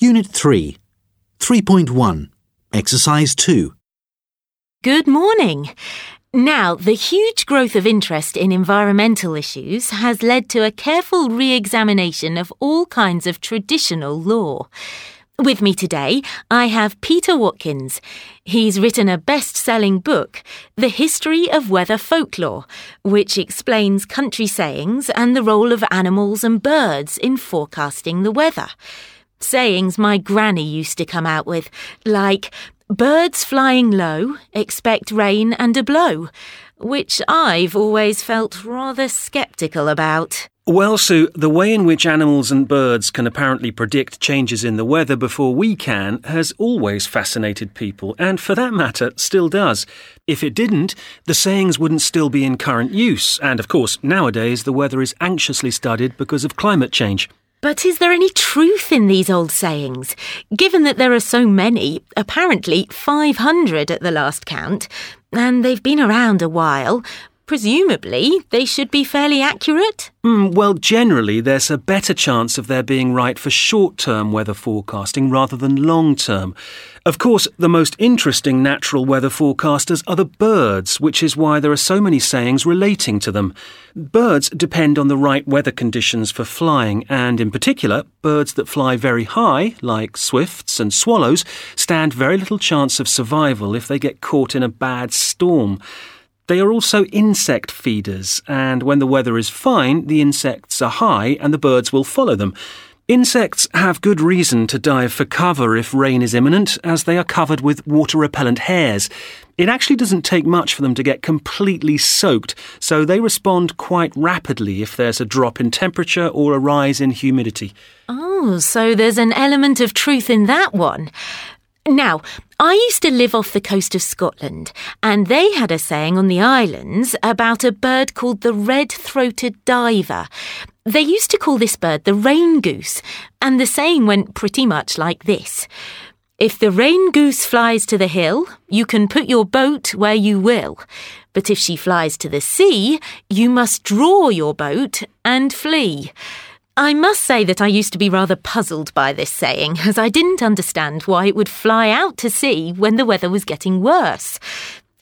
Unit 3, 3.1, Exercise 2. Good morning. Now, the huge growth of interest in environmental issues has led to a careful re examination of all kinds of traditional lore. With me today, I have Peter Watkins. He's written a best selling book, The History of Weather Folklore, which explains country sayings and the role of animals and birds in forecasting the weather. Sayings my granny used to come out with, like, birds flying low, expect rain and a blow, which I've always felt rather sceptical about. Well, Sue, the way in which animals and birds can apparently predict changes in the weather before we can has always fascinated people, and for that matter, still does. If it didn't, the sayings wouldn't still be in current use, and of course, nowadays the weather is anxiously studied because of climate change. But is there any truth in these old sayings? Given that there are so many, apparently 500 at the last count, and they've been around a while, presumably they should be fairly accurate? Mm, well, generally, there's a better chance of their being right for short term weather forecasting rather than long term. Of course, the most interesting natural weather forecasters are the birds, which is why there are so many sayings relating to them. Birds depend on the right weather conditions for flying, and in particular, birds that fly very high, like swifts and swallows, stand very little chance of survival if they get caught in a bad storm. They are also insect feeders, and when the weather is fine, the insects are high and the birds will follow them. Insects have good reason to dive for cover if rain is imminent, as they are covered with water repellent hairs. It actually doesn't take much for them to get completely soaked, so they respond quite rapidly if there's a drop in temperature or a rise in humidity. Oh, so there's an element of truth in that one. Now, I used to live off the coast of Scotland, and they had a saying on the islands about a bird called the red throated diver. They used to call this bird the rain goose, and the saying went pretty much like this If the rain goose flies to the hill, you can put your boat where you will. But if she flies to the sea, you must draw your boat and flee. I must say that I used to be rather puzzled by this saying, as I didn't understand why it would fly out to sea when the weather was getting worse.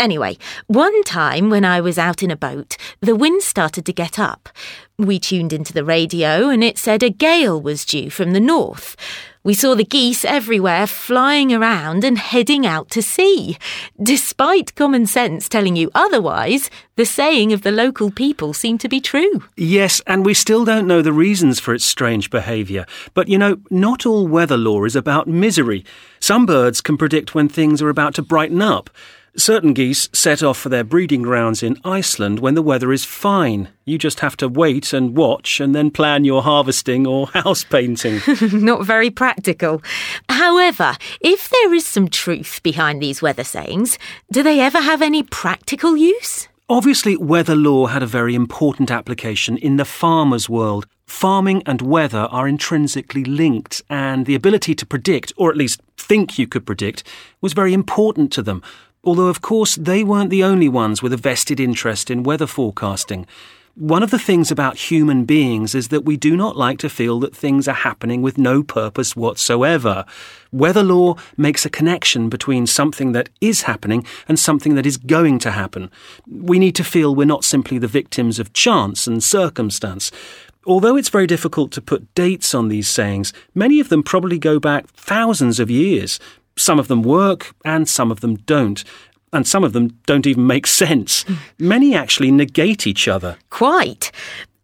Anyway, one time when I was out in a boat, the wind started to get up. We tuned into the radio and it said a gale was due from the north. We saw the geese everywhere flying around and heading out to sea. Despite common sense telling you otherwise, the saying of the local people seemed to be true. Yes, and we still don't know the reasons for its strange behaviour. But you know, not all weather lore is about misery. Some birds can predict when things are about to brighten up. Certain geese set off for their breeding grounds in Iceland when the weather is fine. You just have to wait and watch and then plan your harvesting or house painting. Not very practical. However, if there is some truth behind these weather sayings, do they ever have any practical use? Obviously, weather lore had a very important application in the farmer's world. Farming and weather are intrinsically linked, and the ability to predict, or at least think you could predict, was very important to them although of course they weren't the only ones with a vested interest in weather forecasting. One of the things about human beings is that we do not like to feel that things are happening with no purpose whatsoever. Weather lore makes a connection between something that is happening and something that is going to happen. We need to feel we're not simply the victims of chance and circumstance. Although it's very difficult to put dates on these sayings, many of them probably go back thousands of years. Some of them work and some of them don't. And some of them don't even make sense. Many actually negate each other. Quite.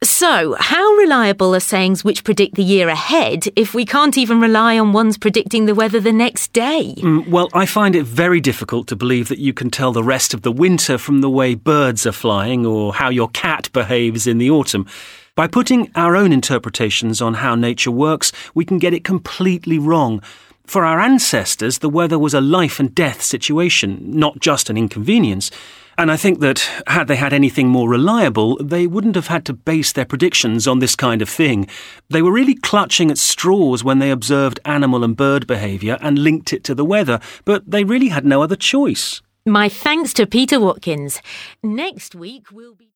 So, how reliable are sayings which predict the year ahead if we can't even rely on ones predicting the weather the next day? Mm, well, I find it very difficult to believe that you can tell the rest of the winter from the way birds are flying or how your cat behaves in the autumn. By putting our own interpretations on how nature works, we can get it completely wrong. For our ancestors, the weather was a life and death situation, not just an inconvenience. And I think that had they had anything more reliable, they wouldn't have had to base their predictions on this kind of thing. They were really clutching at straws when they observed animal and bird behaviour and linked it to the weather, but they really had no other choice. My thanks to Peter Watkins. Next week we'll be.